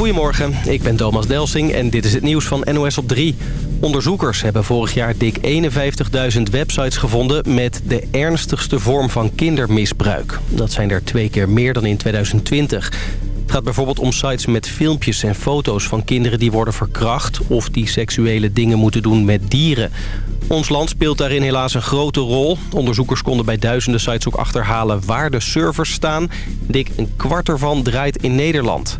Goedemorgen, ik ben Thomas Delsing en dit is het nieuws van NOS op 3. Onderzoekers hebben vorig jaar dik 51.000 websites gevonden... met de ernstigste vorm van kindermisbruik. Dat zijn er twee keer meer dan in 2020. Het gaat bijvoorbeeld om sites met filmpjes en foto's van kinderen die worden verkracht... of die seksuele dingen moeten doen met dieren. Ons land speelt daarin helaas een grote rol. Onderzoekers konden bij duizenden sites ook achterhalen waar de servers staan. Dik een kwart ervan draait in Nederland.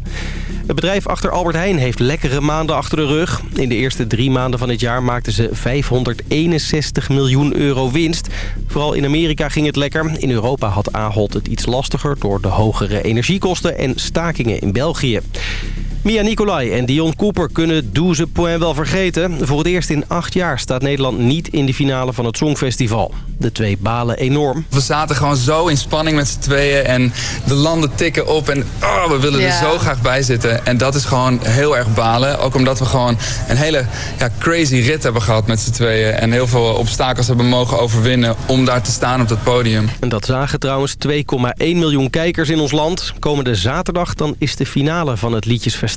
Het bedrijf achter Albert Heijn heeft lekkere maanden achter de rug. In de eerste drie maanden van het jaar maakten ze 561 miljoen euro winst. Vooral in Amerika ging het lekker. In Europa had Ahold het iets lastiger door de hogere energiekosten en stakingen in België. Mia Nicolai en Dion Cooper kunnen Douze Point wel vergeten. Voor het eerst in acht jaar staat Nederland niet in de finale van het Songfestival. De twee balen enorm. We zaten gewoon zo in spanning met z'n tweeën en de landen tikken op en oh, we willen er zo graag bij zitten. En dat is gewoon heel erg balen. Ook omdat we gewoon een hele ja, crazy rit hebben gehad met z'n tweeën. En heel veel obstakels hebben mogen overwinnen om daar te staan op dat podium. En dat zagen trouwens 2,1 miljoen kijkers in ons land. Komende zaterdag dan is de finale van het Liedjesfestival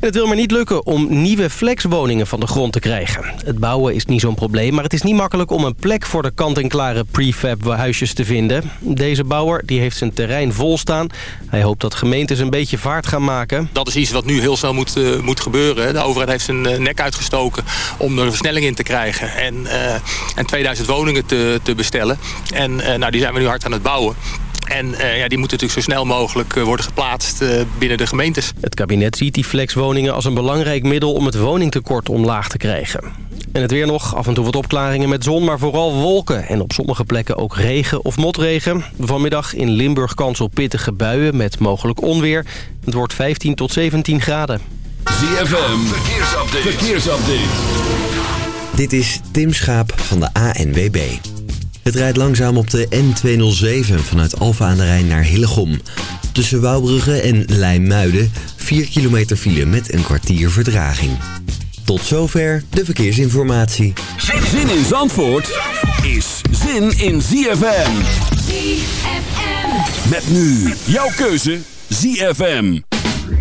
het wil maar niet lukken om nieuwe flexwoningen van de grond te krijgen. Het bouwen is niet zo'n probleem, maar het is niet makkelijk om een plek voor de kant-en-klare prefab huisjes te vinden. Deze bouwer die heeft zijn terrein vol staan. Hij hoopt dat gemeentes een beetje vaart gaan maken. Dat is iets wat nu heel snel moet, uh, moet gebeuren. De overheid heeft zijn uh, nek uitgestoken om er een versnelling in te krijgen. En, uh, en 2000 woningen te, te bestellen. En nou, die zijn we nu hard aan het bouwen. En uh, ja, die moeten natuurlijk zo snel mogelijk uh, worden geplaatst uh, binnen de gemeentes. Het kabinet ziet die flexwoningen als een belangrijk middel om het woningtekort omlaag te krijgen. En het weer nog, af en toe wat opklaringen met zon, maar vooral wolken. En op sommige plekken ook regen of motregen. Vanmiddag in Limburg kans op pittige buien met mogelijk onweer. Het wordt 15 tot 17 graden. ZFM, verkeersupdate. verkeersupdate. Dit is Tim Schaap van de ANWB. Het rijdt langzaam op de N207 vanuit Alfa aan de Rijn naar Hillegom. Tussen Wouwbrugge en Leimuiden 4 kilometer file met een kwartier verdraging. Tot zover de verkeersinformatie. Zin in Zandvoort is zin in ZFM. ZFM. Met nu jouw keuze ZFM.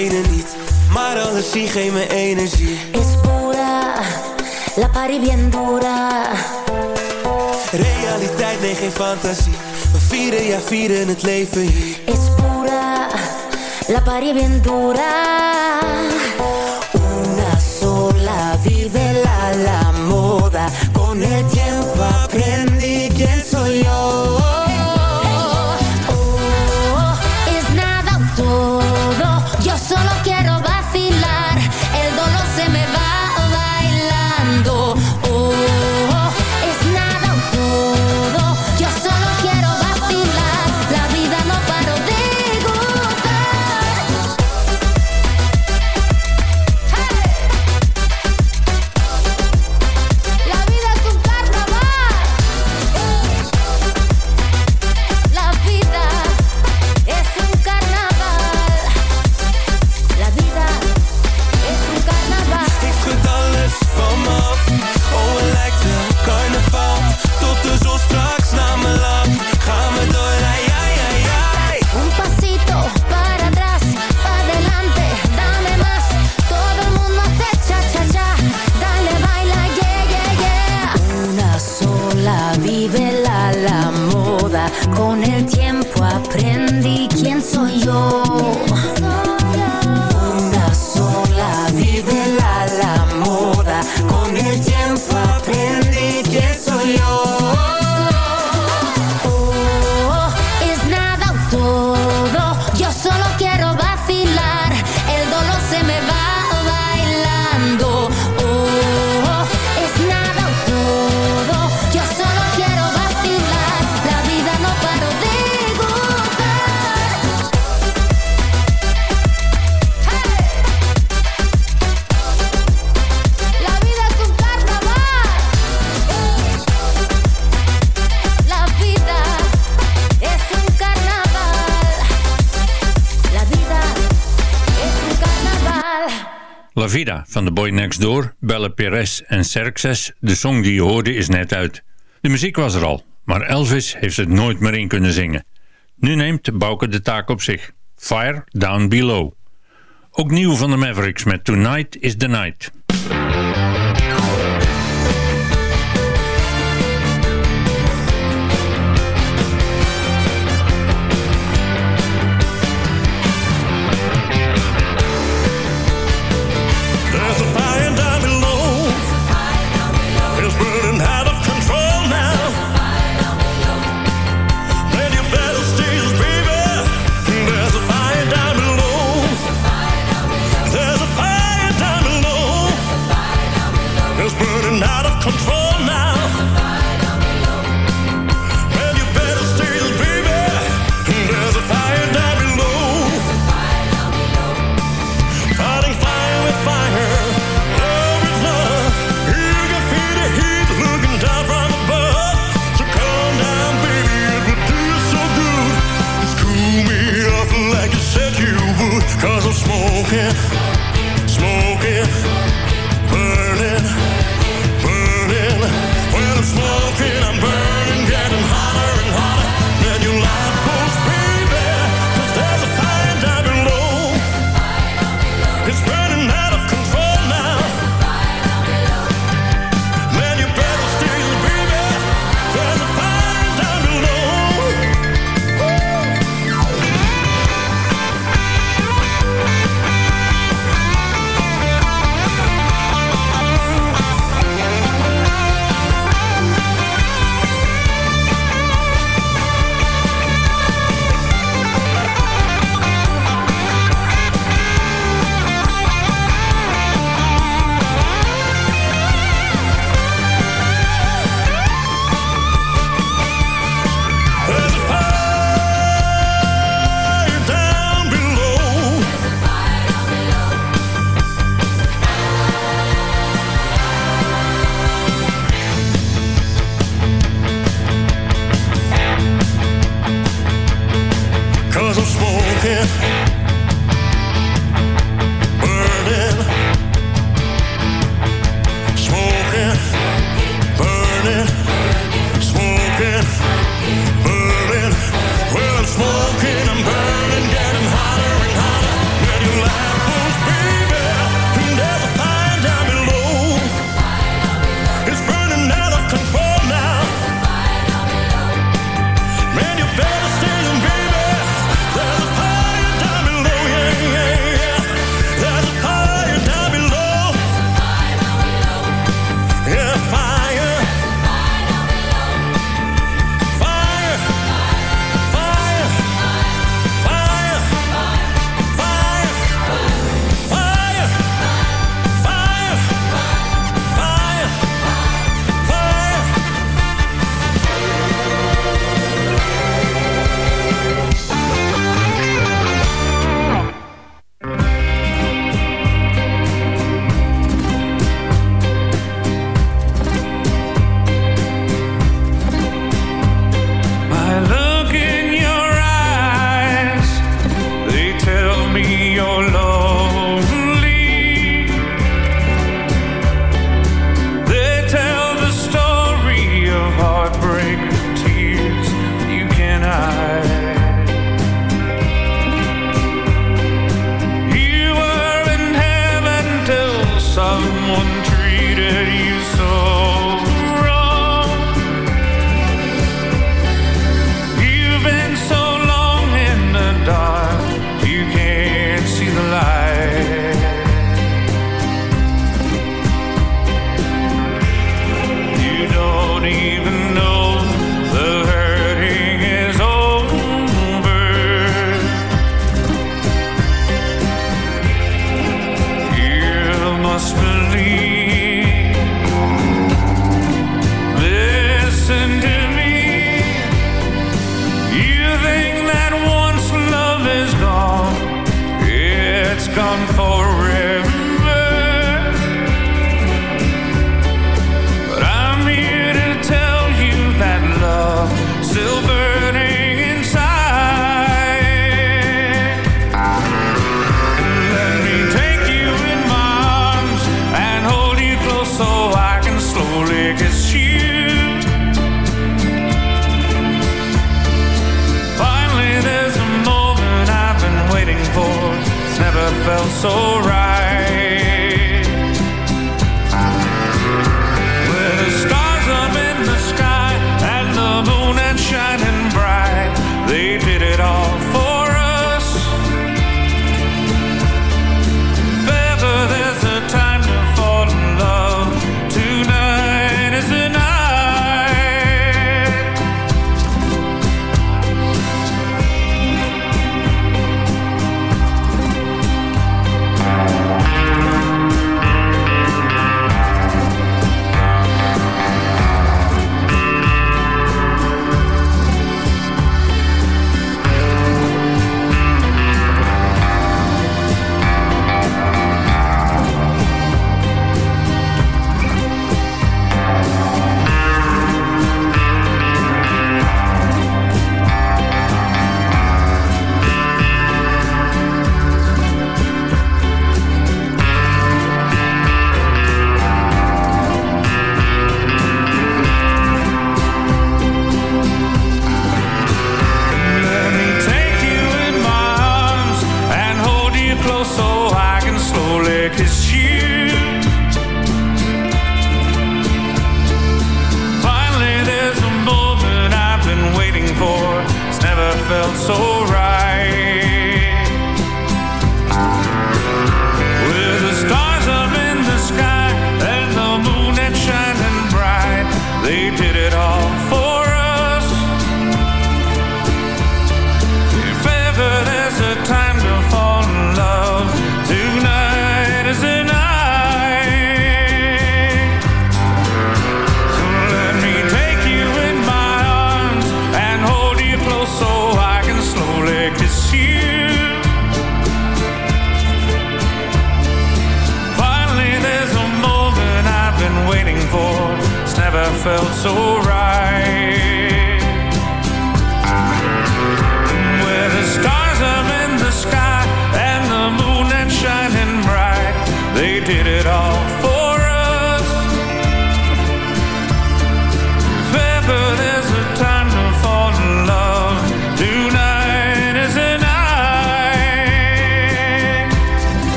Benen niet Maar alles zie geeft me energie. Es pura, la party bien dura. Realiteit, nee geen fantasie. We vieren, ja vieren het leven hier. Es pura, la party bien dura. Una sola, vive la, la moda. Con el door bellen Perez en Serxes. De song die je hoorde is net uit. De muziek was er al, maar Elvis heeft het nooit meer in kunnen zingen. Nu neemt Bouke de taak op zich. Fire Down Below. Ook nieuw van de Mavericks met Tonight is the Night. someone treated you so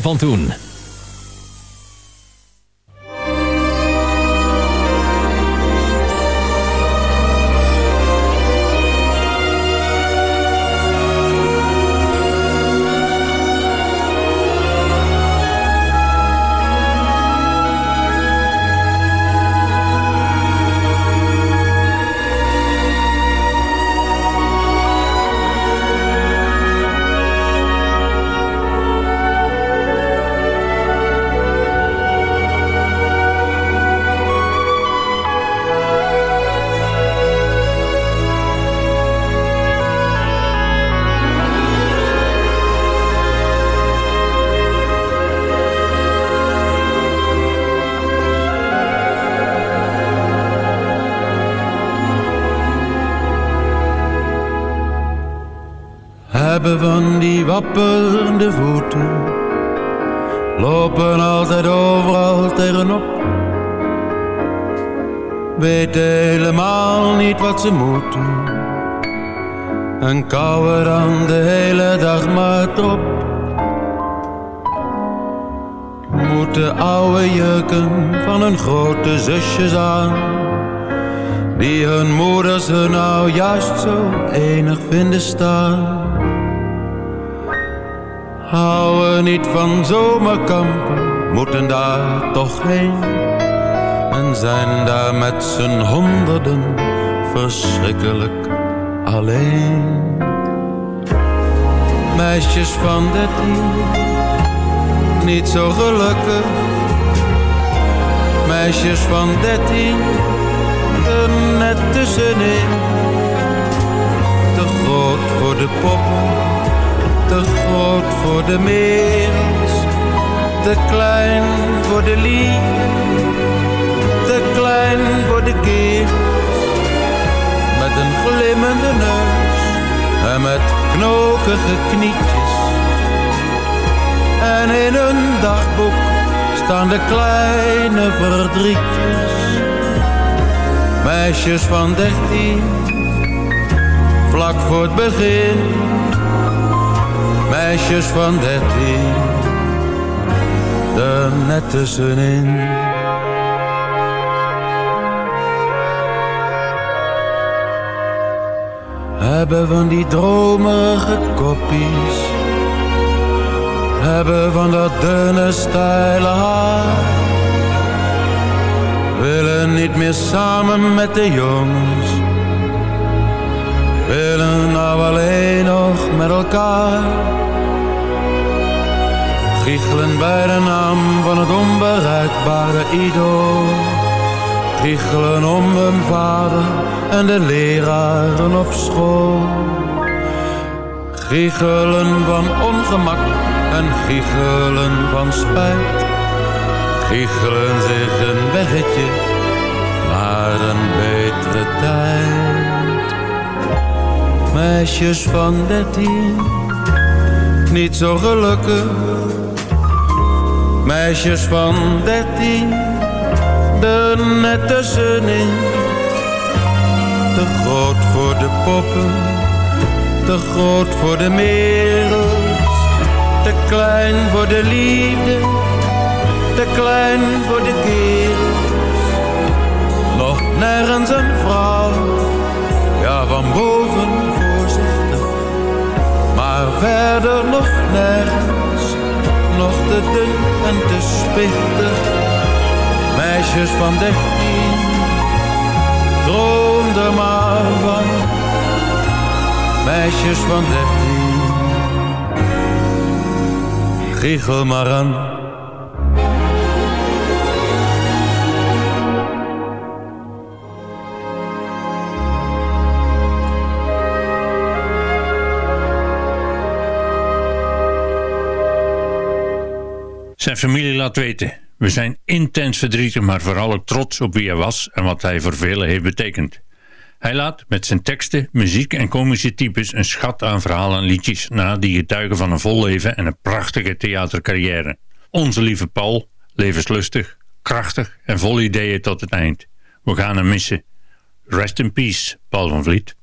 van toen. klapperende voeten lopen altijd overal tegenop. weet helemaal niet wat ze moeten en kouwen dan de hele dag maar op. Moeten oude jurken van hun grote zusjes aan, die hun moeder ze nou juist zo enig vinden staan. van zomerkampen, moeten daar toch heen. En zijn daar met z'n honderden verschrikkelijk alleen. Meisjes van dertien, niet zo gelukkig. Meisjes van dertien, er net tussenin. Te groot voor de pop te groot voor de meers, te klein voor de lief, te klein voor de kies. Met een glimmende neus en met knokige knietjes. En in een dagboek staan de kleine verdrietjes. Meisjes van dertien, vlak voor het begin Meisjes van dertien, er net tussenin. Hebben van die dromerige koppies. Hebben van dat dunne steile haar. Willen niet meer samen met de jongens. Willen nou alleen nog met elkaar. Giechelen bij de naam van het onbereikbare idool. Giechelen om hun vader en de leraren op school. Giechelen van ongemak en giechelen van spijt. Giechelen zich een weggetje naar een betere tijd. Meisjes van dertien, niet zo gelukkig. Meisjes van dertien, er net tussenin. Te groot voor de poppen, te groot voor de wereld. Te klein voor de liefde, te klein voor de kerels. Nog nergens een vrouw, ja van boven voorzichtig. Maar verder nog nergens, nog te dun en te spichtig. Meisjes van dertien, droom er maar van. Meisjes van dertien, giechel maar aan. Zijn familie laat weten. We zijn intens verdrietig, maar vooral ook trots op wie hij was en wat hij voor velen heeft betekend. Hij laat met zijn teksten, muziek en komische types een schat aan verhalen en liedjes na die getuigen van een vol leven en een prachtige theatercarrière. Onze lieve Paul, levenslustig, krachtig en vol ideeën tot het eind. We gaan hem missen. Rest in peace, Paul van Vliet.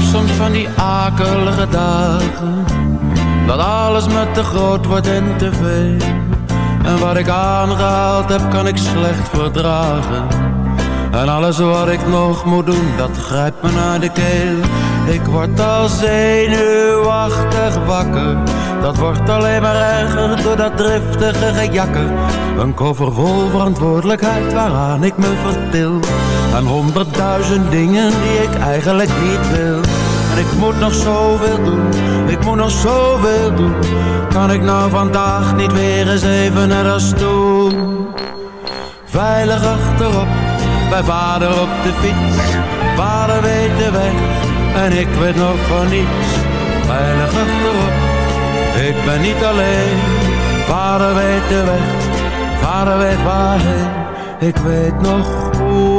Soms van die akelige dagen Dat alles me te groot wordt en te veel. En wat ik aangehaald heb kan ik slecht verdragen. En alles wat ik nog moet doen dat grijpt me naar de keel. Ik word al zenuwachtig wakker Dat wordt alleen maar erger door dat driftige gejakker. Een koffer vol verantwoordelijkheid waaraan ik me vertil En honderdduizend dingen die ik eigenlijk niet wil. En ik moet nog zoveel doen, ik moet nog zoveel doen. Kan ik nou vandaag niet weer eens even naar als toe? Veilig achterop, bij vader op de fiets. Vader weet de weg en ik weet nog van niets. Veilig achterop, ik ben niet alleen. Vader weet de weg, vader weet waarheen. Ik weet nog hoe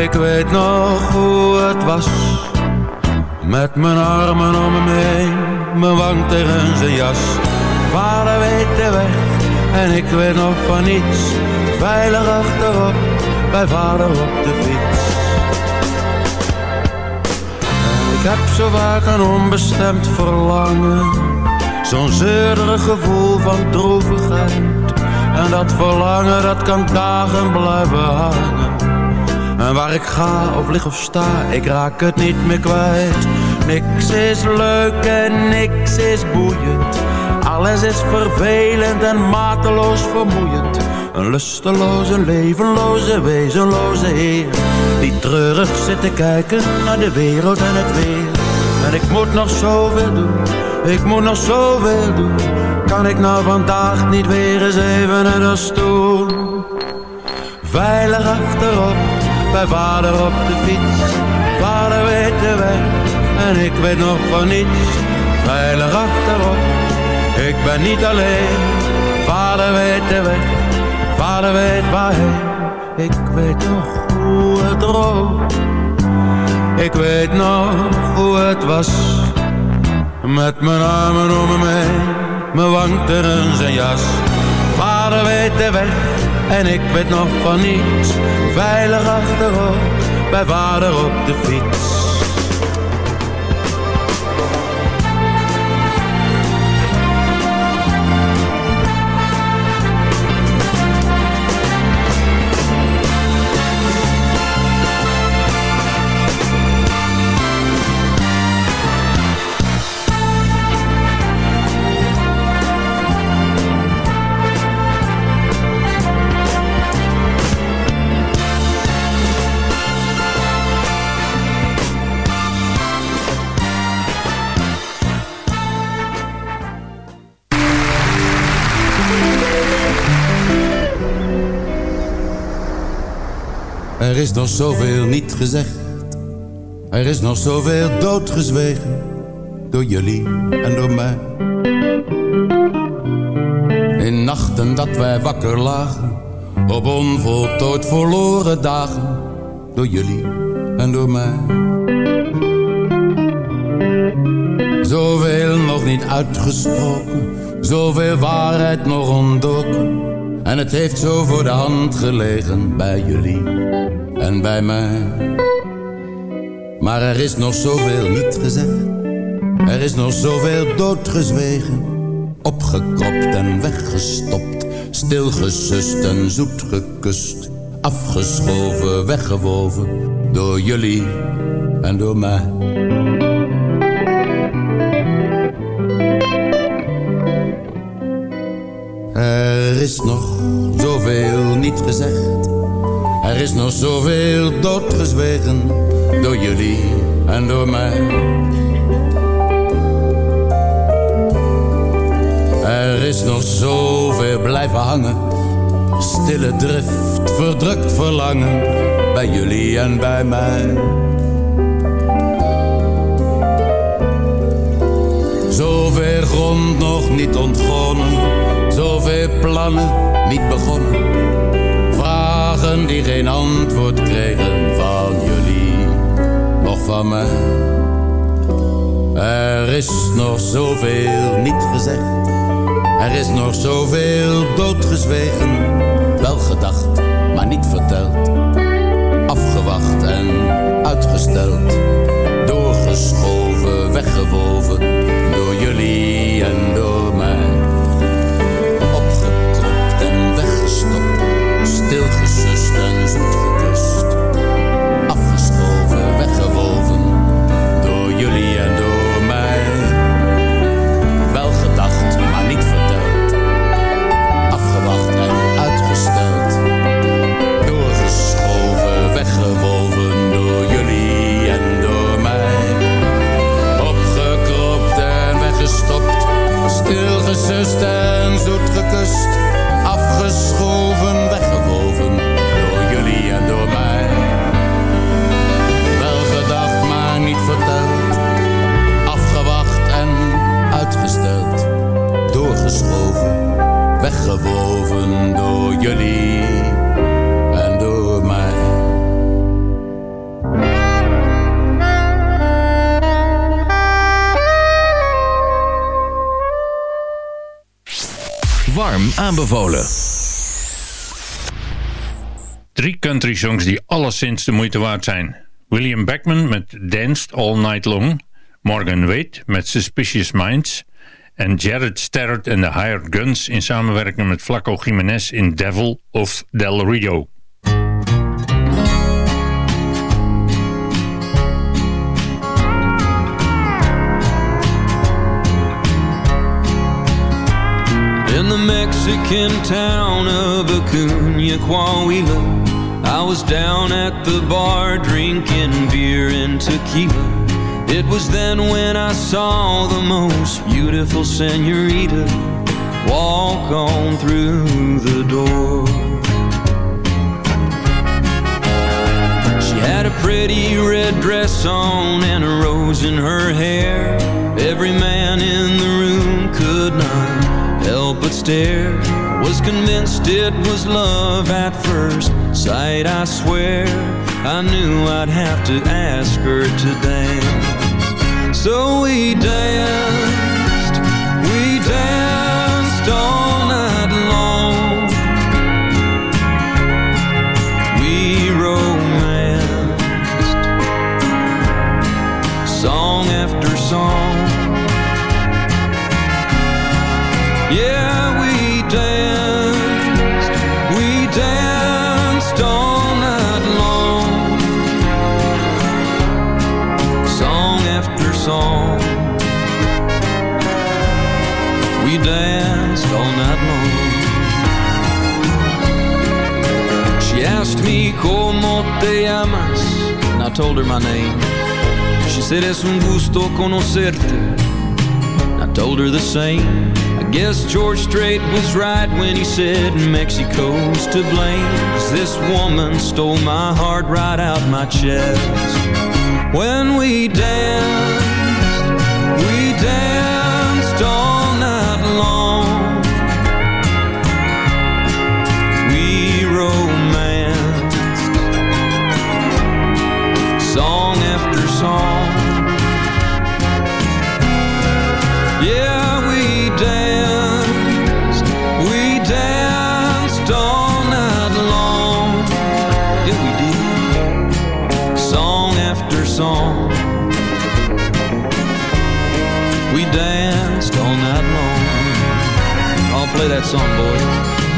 Ik weet nog hoe het was. Met mijn armen om hem heen Mijn wang tegen zijn jas. Vader weet de weg en ik weet nog van niets. Veilig achterop, bij vader op de fiets. En ik heb zo vaak een onbestemd verlangen. Zo'n zeurig gevoel van droevigheid En dat verlangen dat kan dagen blijven hangen En waar ik ga of lig of sta, ik raak het niet meer kwijt Niks is leuk en niks is boeiend alles is vervelend en mateloos vermoeiend. Een lusteloze, levenloze, wezenloze heer. Die treurig zit te kijken naar de wereld en het weer. En ik moet nog zoveel doen, ik moet nog zoveel doen. Kan ik nou vandaag niet weer eens even naar de stoel? Veilig achterop, bij vader op de fiets. Vader weet de weg en ik weet nog van niets. Veilig achterop, ik ben niet alleen. Vader weet de weg, vader weet waarheen. Ik weet nog hoe het rook. Ik weet nog hoe het was. Met mijn armen om me heen, mijn wang zijn jas. Vader weet de weg en ik weet nog van niets. Veilig achterop, bij vader op de fiets. Is nog zoveel niet gezegd. Er is nog zoveel doodgezwegen. Door jullie en door mij. In nachten dat wij wakker lagen. Op onvoltooid verloren dagen. Door jullie en door mij. Zoveel nog niet uitgesproken. Zoveel waarheid nog ontdoken. En het heeft zo voor de hand gelegen bij jullie en bij mij. Maar er is nog zoveel niet gezegd. Er is nog zoveel doodgezwegen. Opgekropt en weggestopt. Stilgesust en zoet gekust. Afgeschoven, weggewoven. Door jullie en door mij. Er is nog zoveel niet gezegd. Er is nog zoveel doodgezwegen. Door jullie en door mij. Er is nog zoveel blijven hangen. Stille drift, verdrukt verlangen. Bij jullie en bij mij. Zoveel grond nog niet ontgonnen. Zoveel plannen niet begonnen. Die geen antwoord kregen van jullie, nog van mij. Er is nog zoveel niet gezegd. Er is nog zoveel doodgezwegen. Wel gedacht, maar niet verteld. Afgewacht en uitgesteld. Doorgeschoven, weggewoven. Door jullie Stilgesust en weggewoven. Door jullie en door mij. Warm aanbevolen. Drie country songs die alleszins de moeite waard zijn. William Beckman met Danced All Night Long. Morgan Wade met Suspicious Minds. En Jared Starrett en The Hired Guns in samenwerking met Flaco Jiménez in Devil of Del Rio. In the Mexican town of Acuna, Coahuila I was down at the bar drinking beer and tequila It was then when I saw the most beautiful senorita Walk on through the door She had a pretty red dress on and a rose in her hair. Every man in the room could not help but stare. Was convinced it was love at first sight, I swear. I knew I'd have to ask her to dance. So we danced, we danced all night long. We romanced, song after song. Asked me, ¿Cómo te llamas? And I told her my name. She said, Es un gusto conocerte. I told her the same. I guess George Strait was right when he said Mexico's to blame. 'Cause this woman stole my heart right out my chest. When we danced, we danced that song, boys.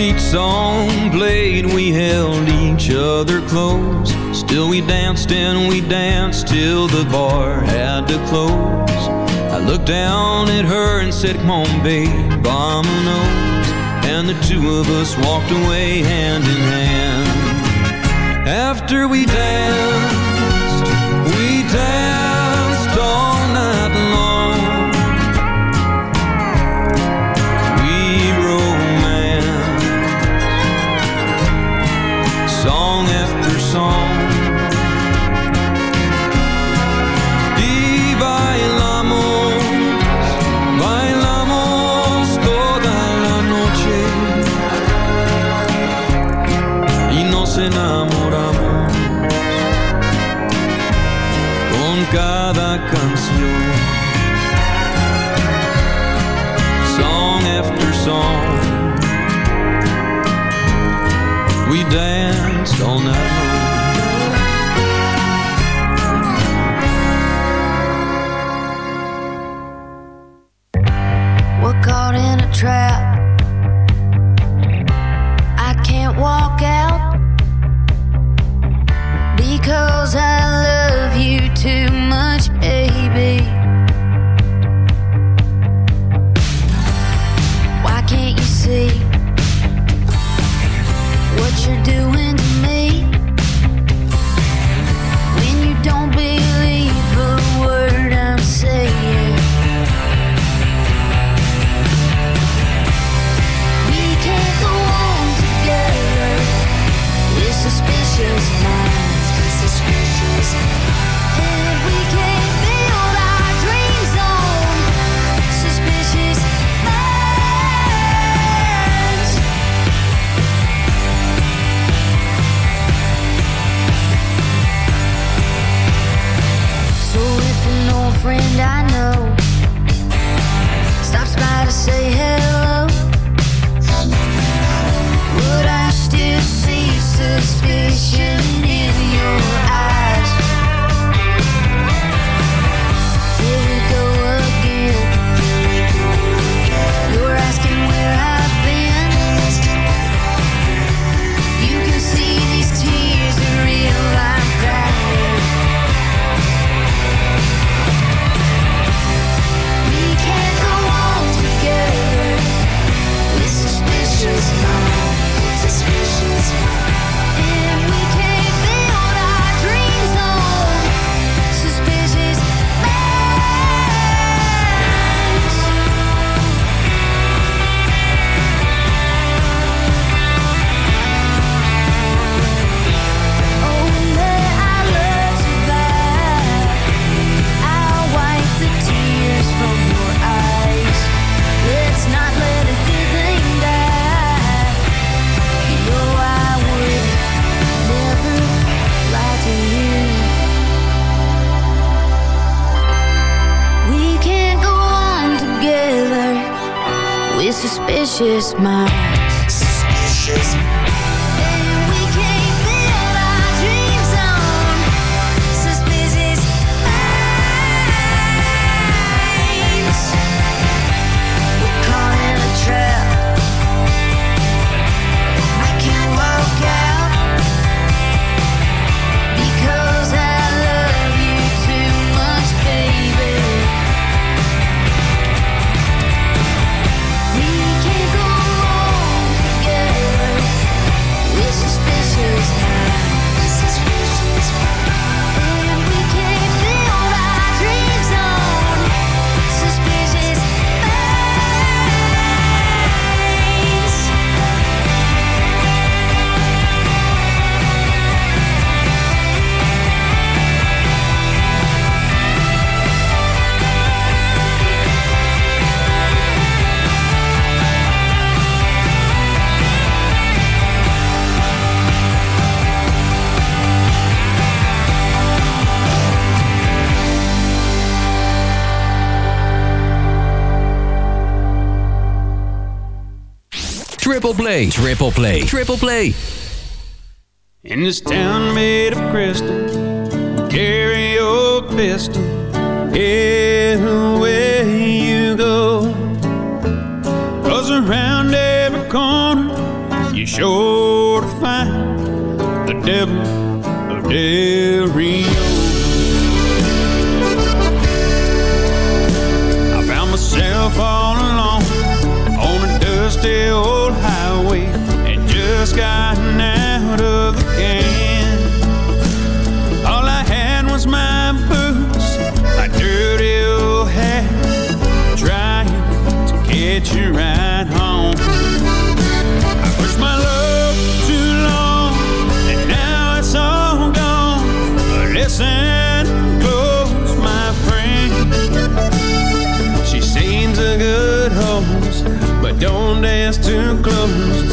Each song played, we held each other close. Still, we danced and we danced till the bar had to close. I looked down at her and said, Come on, babe, vamonos. And the two of us walked away hand in hand. After we danced, Triple play, triple play, triple play. In this town made of crystal, carry your pistol. Everywhere you go, cause around every corner, you sure to find the devil of Del I found myself all still hold high.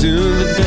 to the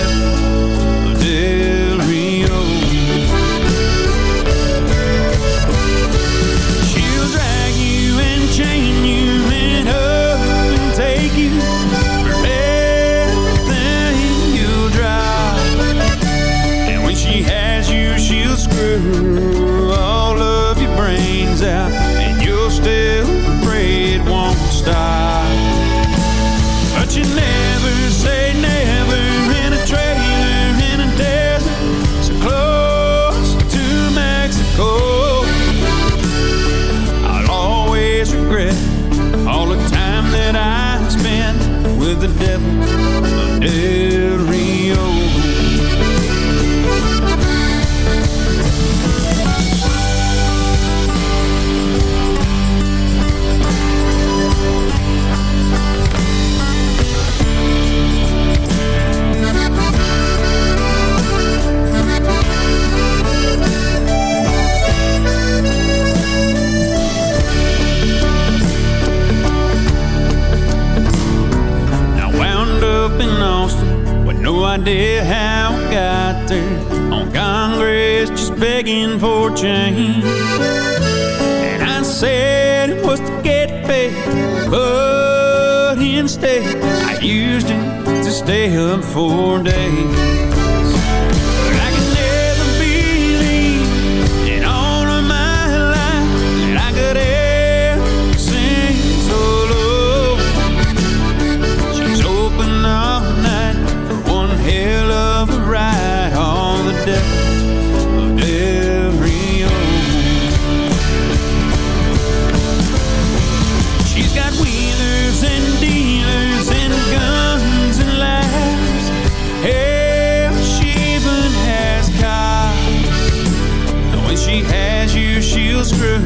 Screw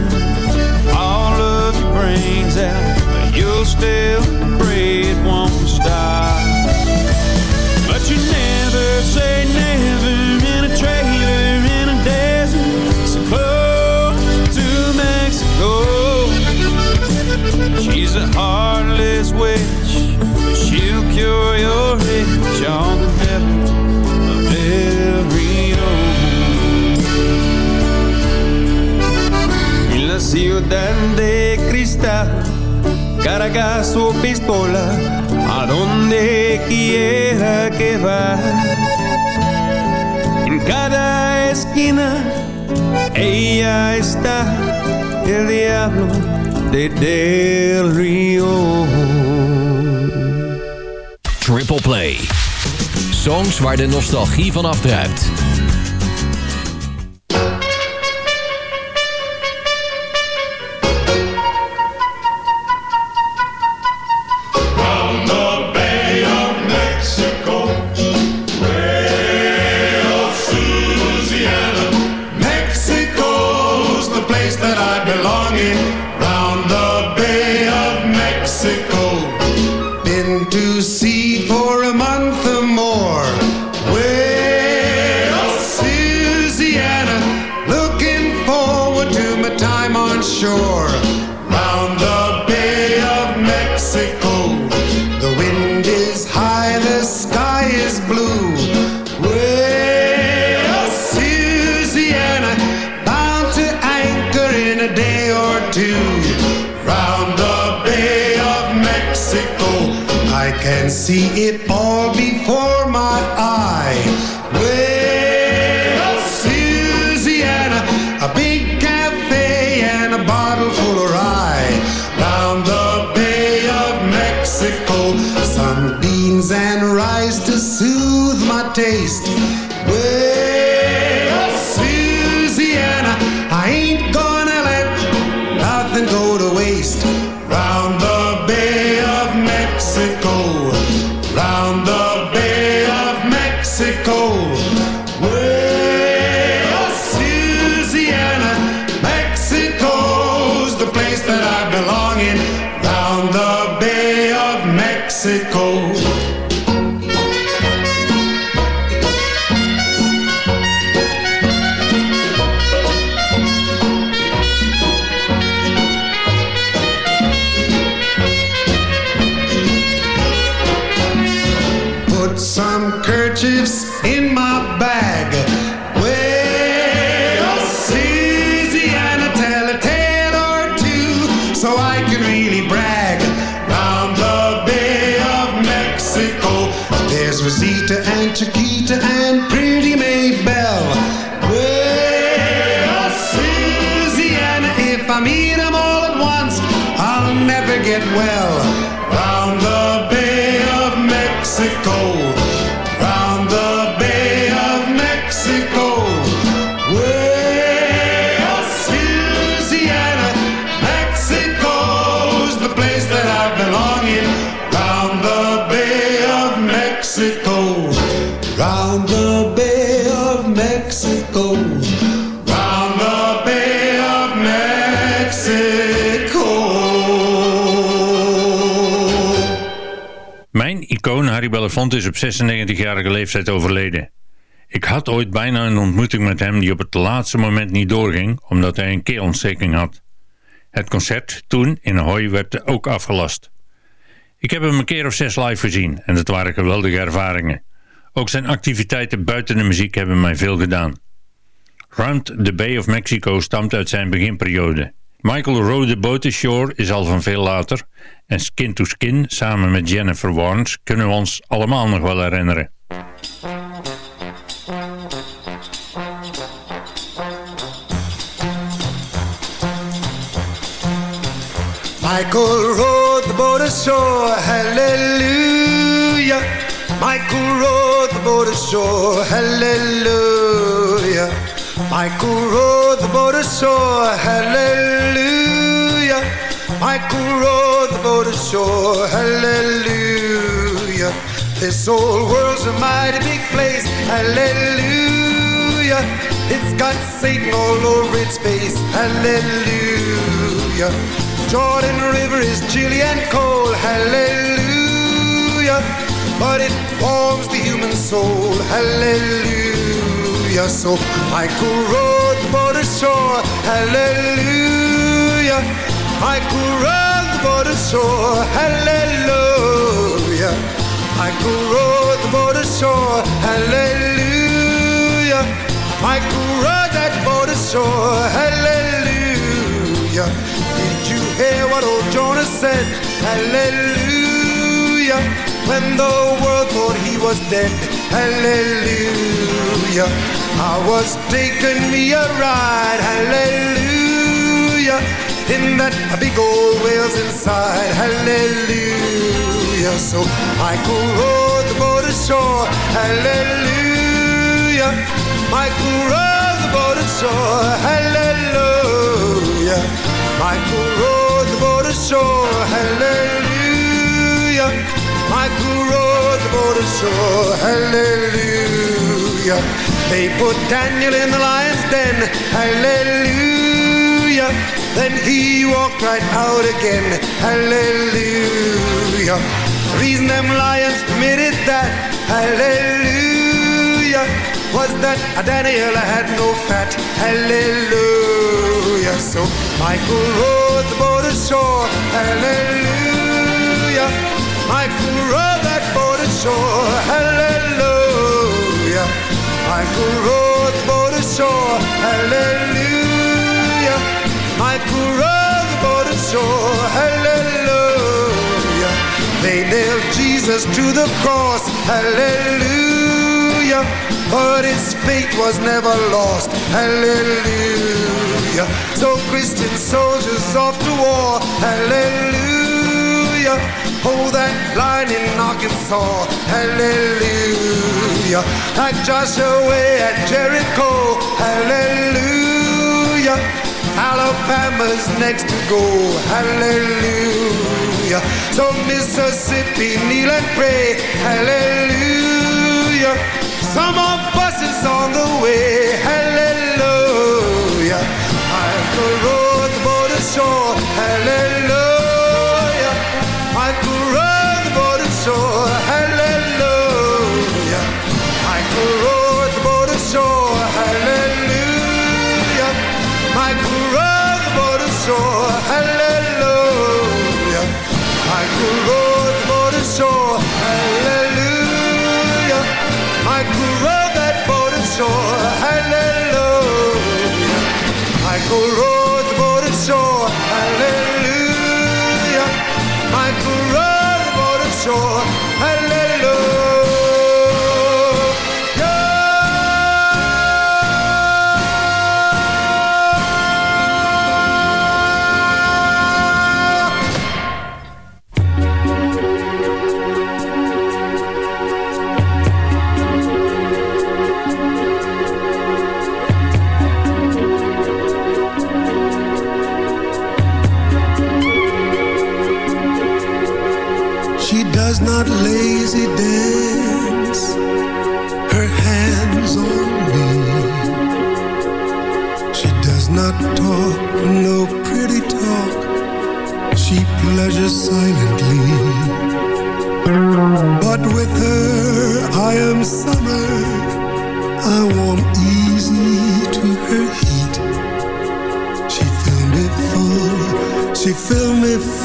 all of your brains out, but you'll stay. carga su pistola a donde quiera que va. En cada esquina ella está, el diablo de Del río. Triple Play. Songs waar de nostalgie van afdruipt. I can see it all before my eye. Harry Belafonte is op 96-jarige leeftijd overleden. Ik had ooit bijna een ontmoeting met hem die op het laatste moment niet doorging omdat hij een keelontsteking had. Het concert toen in Ahoy werd ook afgelast. Ik heb hem een keer of zes live gezien en het waren geweldige ervaringen. Ook zijn activiteiten buiten de muziek hebben mij veel gedaan. Round the Bay of Mexico stamt uit zijn beginperiode. Michael Rode Boat Shore is al van veel later en Skin to Skin samen met Jennifer Warnes kunnen we ons allemaal nog wel herinneren. Michael rode the boat ashore, hallelujah. Michael rode the boat ashore, hallelujah. Michael rode the boat ashore, hallelujah. Michael rode the boat ashore, hallelujah. This old world's a mighty big place, hallelujah. It's got Satan all over its face, hallelujah. Jordan River is chilly and cold, hallelujah. But it warms the human soul, hallelujah. So Michael rode the boat ashore, hallelujah. Michael rode the boat ashore, hallelujah. Michael rode the boat ashore, hallelujah. Michael rode that boat ashore, hallelujah. Did you hear what old Jonah said? Hallelujah. When the world thought he was dead. Hallelujah. I was taking me a ride. Hallelujah. In that big old whale's inside. Hallelujah. So Michael rode the boat ashore. Hallelujah. Michael rode the boat ashore. Hallelujah. Michael rode the boat ashore. Hallelujah. Rode the boat ashore. Hallelujah. They put Daniel in the lion's den. Hallelujah. Then he walked right out again. Hallelujah. The reason them lions permitted that. Hallelujah. Was that Daniel had no fat. Hallelujah. So Michael rode the boat ashore. Hallelujah. Michael rode that boat ashore. Hallelujah. Michael rode the boat ashore. Hallelujah. Michael rode the boat ashore. Hallelujah. They nailed Jesus to the cross. Hallelujah. But his fate was never lost. Hallelujah. So Christian soldiers off to war. Hallelujah. Oh, that line in Arkansas. Hallelujah. Like Joshua at Jericho. Hallelujah. Alabama's next to go. Hallelujah. So Mississippi, kneel and pray. Hallelujah. Some more buses on the way.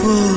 beautiful.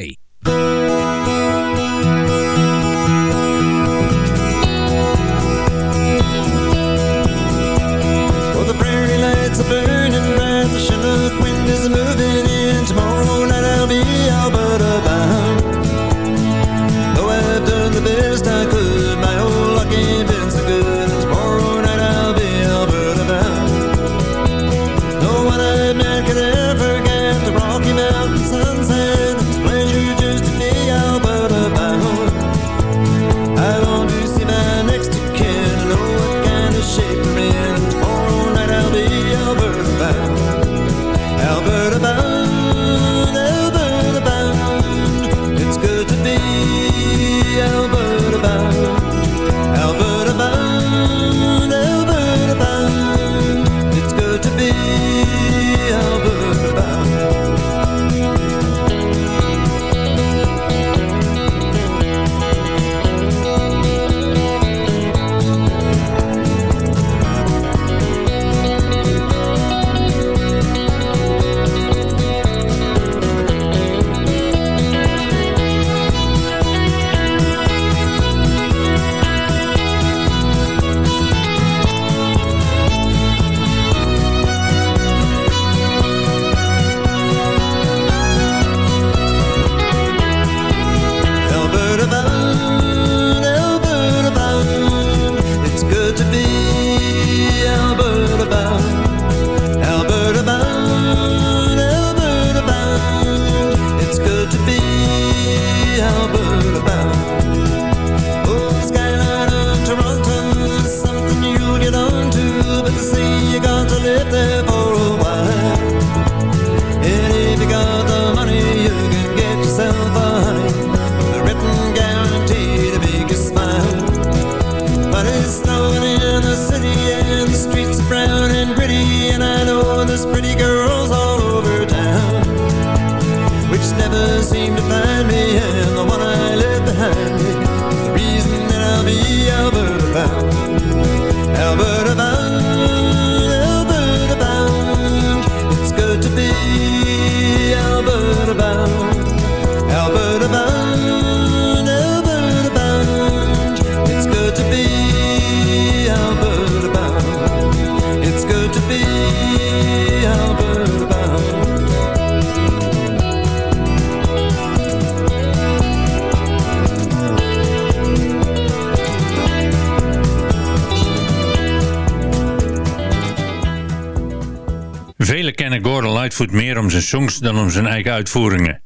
Lightfoot meer om zijn songs dan om zijn eigen uitvoeringen.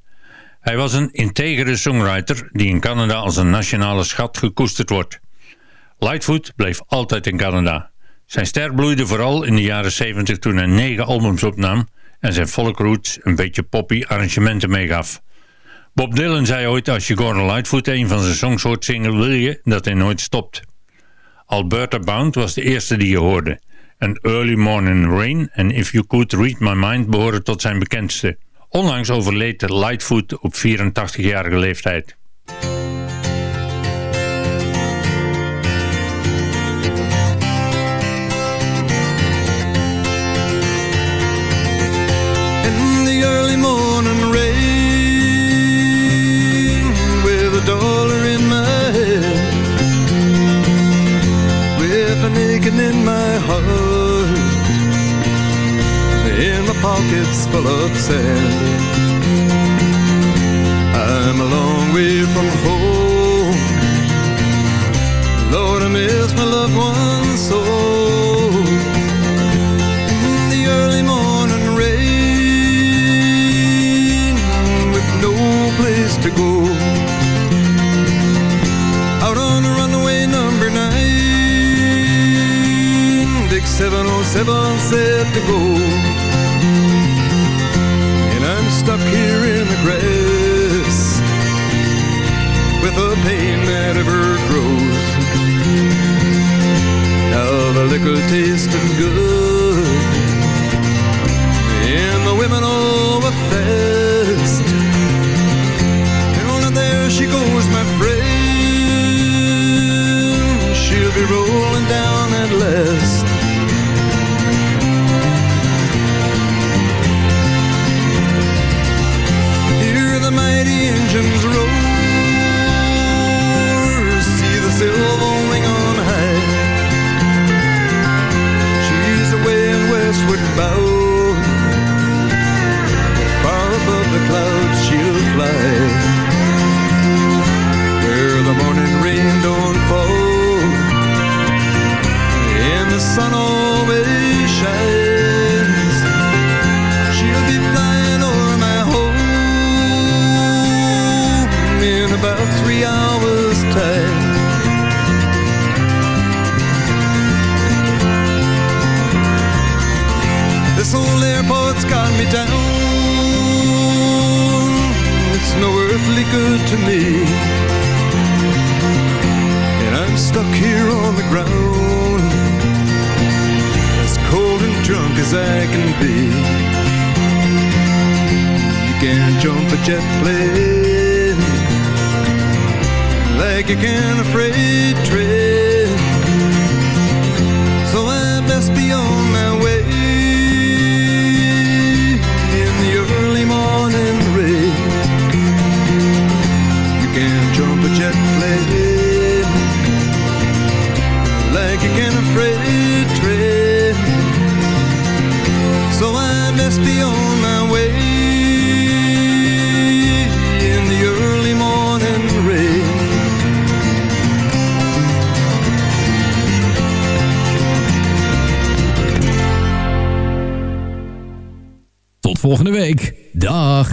Hij was een integere songwriter die in Canada als een nationale schat gekoesterd wordt. Lightfoot bleef altijd in Canada. Zijn ster bloeide vooral in de jaren 70 toen hij negen albums opnam en zijn folkroots een beetje poppy arrangementen meegaf. Bob Dylan zei ooit als je Gordon Lightfoot een van zijn songs hoort zingen wil je dat hij nooit stopt. Alberta Bound was de eerste die je hoorde. En Early Morning Rain en If You Could Read My Mind behoren tot zijn bekendste. Onlangs overleed Lightfoot op 84-jarige leeftijd. in the early pockets full of sand I'm a long way from home Lord I miss my loved ones so in the early morning rain with no place to go. Out on the runaway number nine, Dick 707 said to go. Stuck here in the grass with a pain that ever grows. Now the liquor tasted good and the women all were fast. And there she goes, my friend. She'll be rolling down at last. ocean's roar. See the silver ring on high. She's away in westward bound. Far above the clouds she'll fly. Where the morning rain don't fall. In the sun always old airport's got me down. It's no earthly good to me. And I'm stuck here on the ground. As cold and drunk as I can be. You can't jump a jet plane. Like you can a freight train. So I best be on Dag!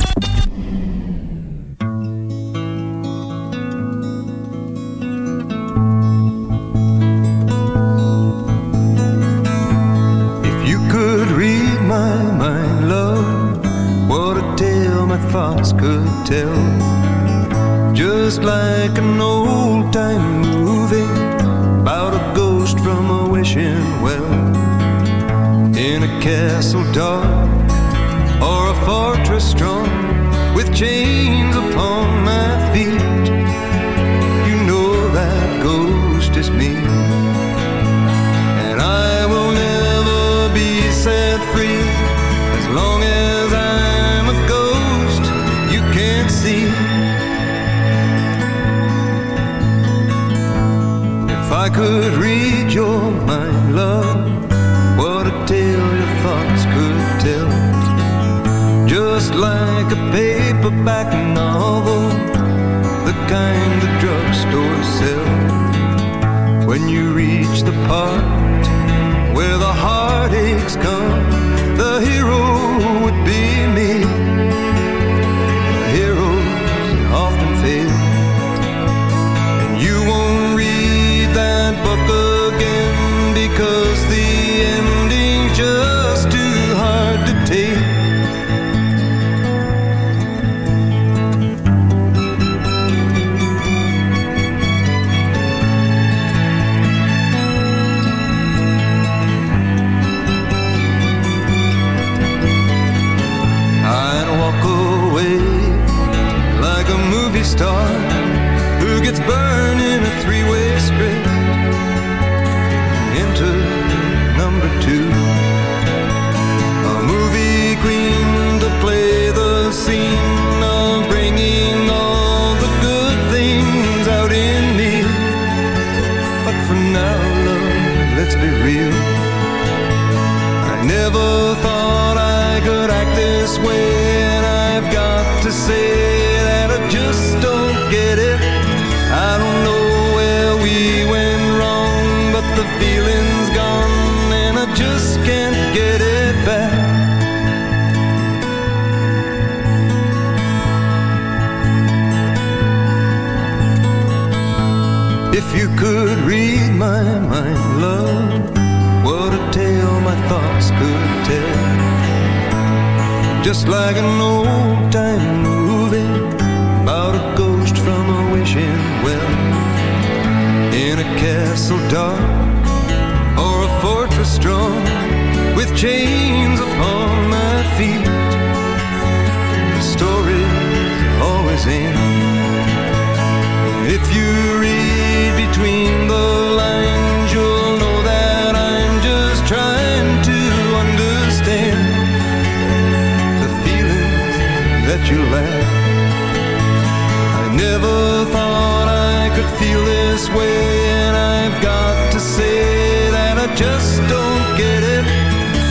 this way And I've got to say that I just don't get it.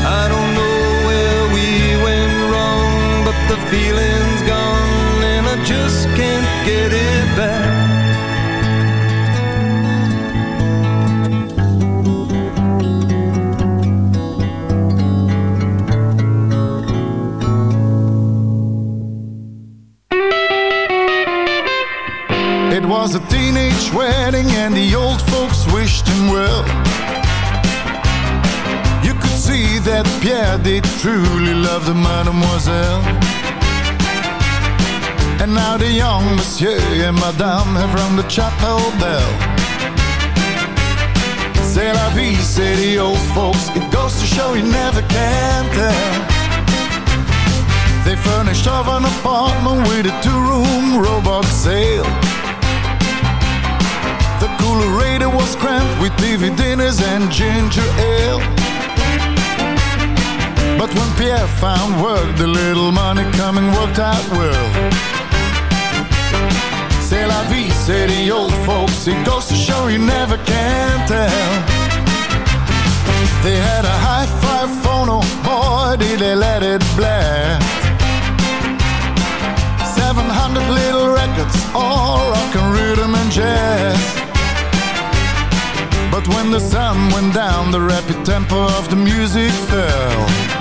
I don't know where we went wrong But the feeling that Pierre did truly love the mademoiselle. And now the young monsieur and madame have rung the chapel bell. C'est la vie, say the old folks. It goes to show you never can tell. They furnished off an apartment with a two-room robot sale. The coolerator was cramped with TV dinners and ginger ale. But when Pierre found work, the little money coming worked out well. C'est la vie, say the old folks. It goes to show you never can tell. They had a hi-fi phone, oh boy, did they let it blast. 700 little records, all rock and rhythm and jazz. But when the sun went down, the rapid tempo of the music fell.